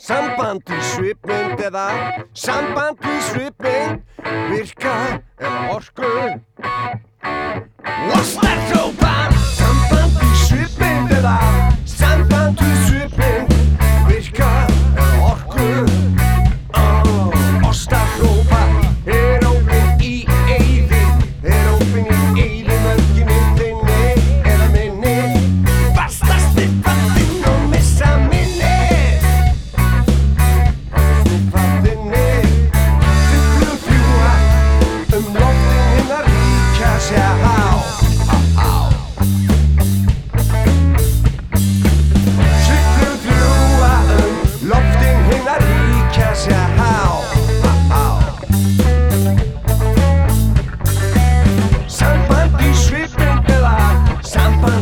Samband í svipmynd eða samband í svipmynd virka en orku.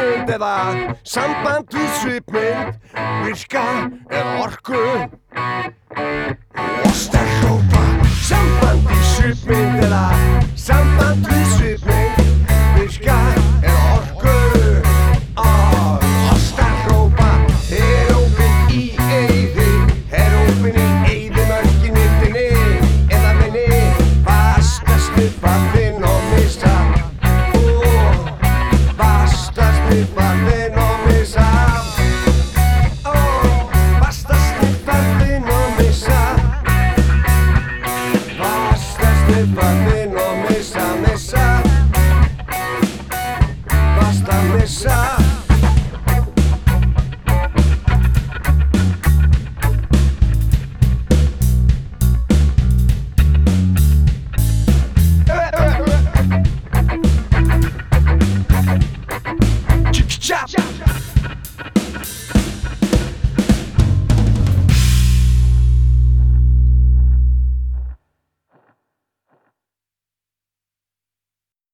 svipmynd eða samband við svipmynd virka eða orku. σε μέσα. Μέσα Πας μέσα.